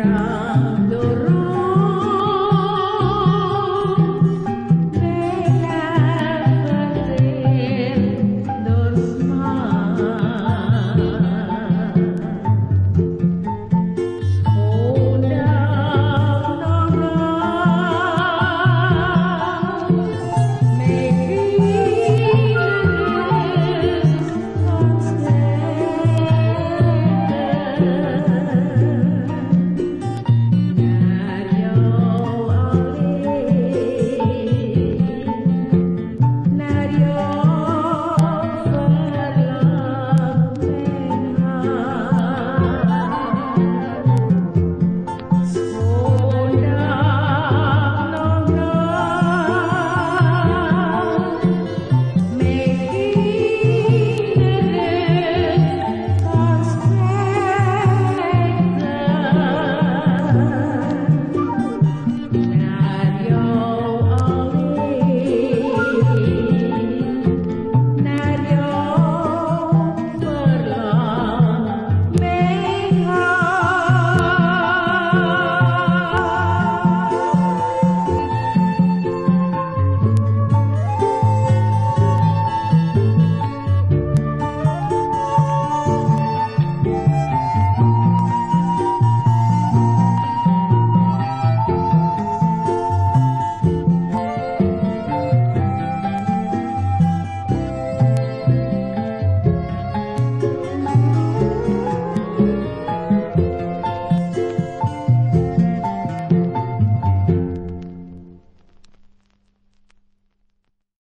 around.